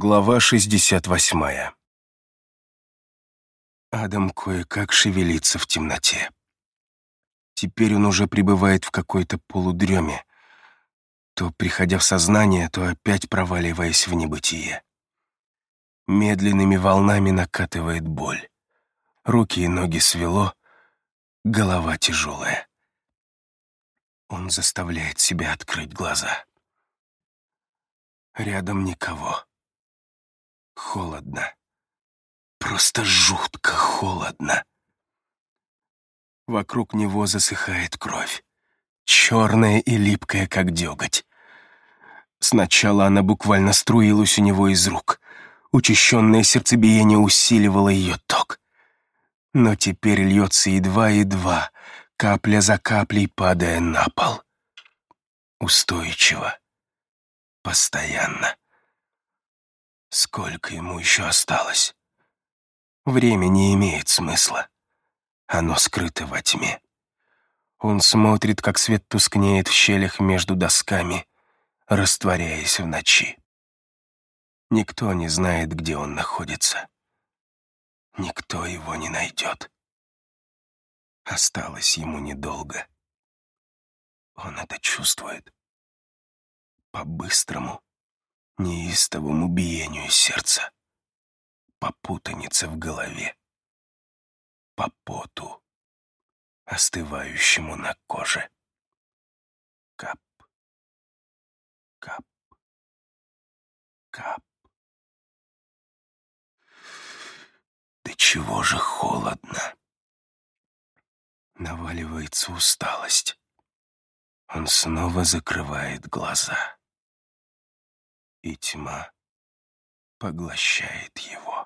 Глава 68 Адам кое-как шевелится в темноте. Теперь он уже пребывает в какой-то полудреме, то приходя в сознание, то опять проваливаясь в небытие. Медленными волнами накатывает боль. Руки и ноги свело, голова тяжелая. Он заставляет себя открыть глаза. Рядом никого. Холодно. Просто жутко холодно. Вокруг него засыхает кровь. Черная и липкая, как деготь. Сначала она буквально струилась у него из рук. Учащенное сердцебиение усиливало ее ток. Но теперь льется едва-едва, капля за каплей падая на пол. Устойчиво. Постоянно. Сколько ему еще осталось? Время не имеет смысла. Оно скрыто во тьме. Он смотрит, как свет тускнеет в щелях между досками, растворяясь в ночи. Никто не знает, где он находится. Никто его не найдет. Осталось ему недолго. Он это чувствует. По-быстрому, неистовому биению сердца, по путанице в голове, по поту, остывающему на коже. Кап, кап, кап. Да чего же холодно? Наваливается усталость. Он снова закрывает глаза и тьма поглощает его.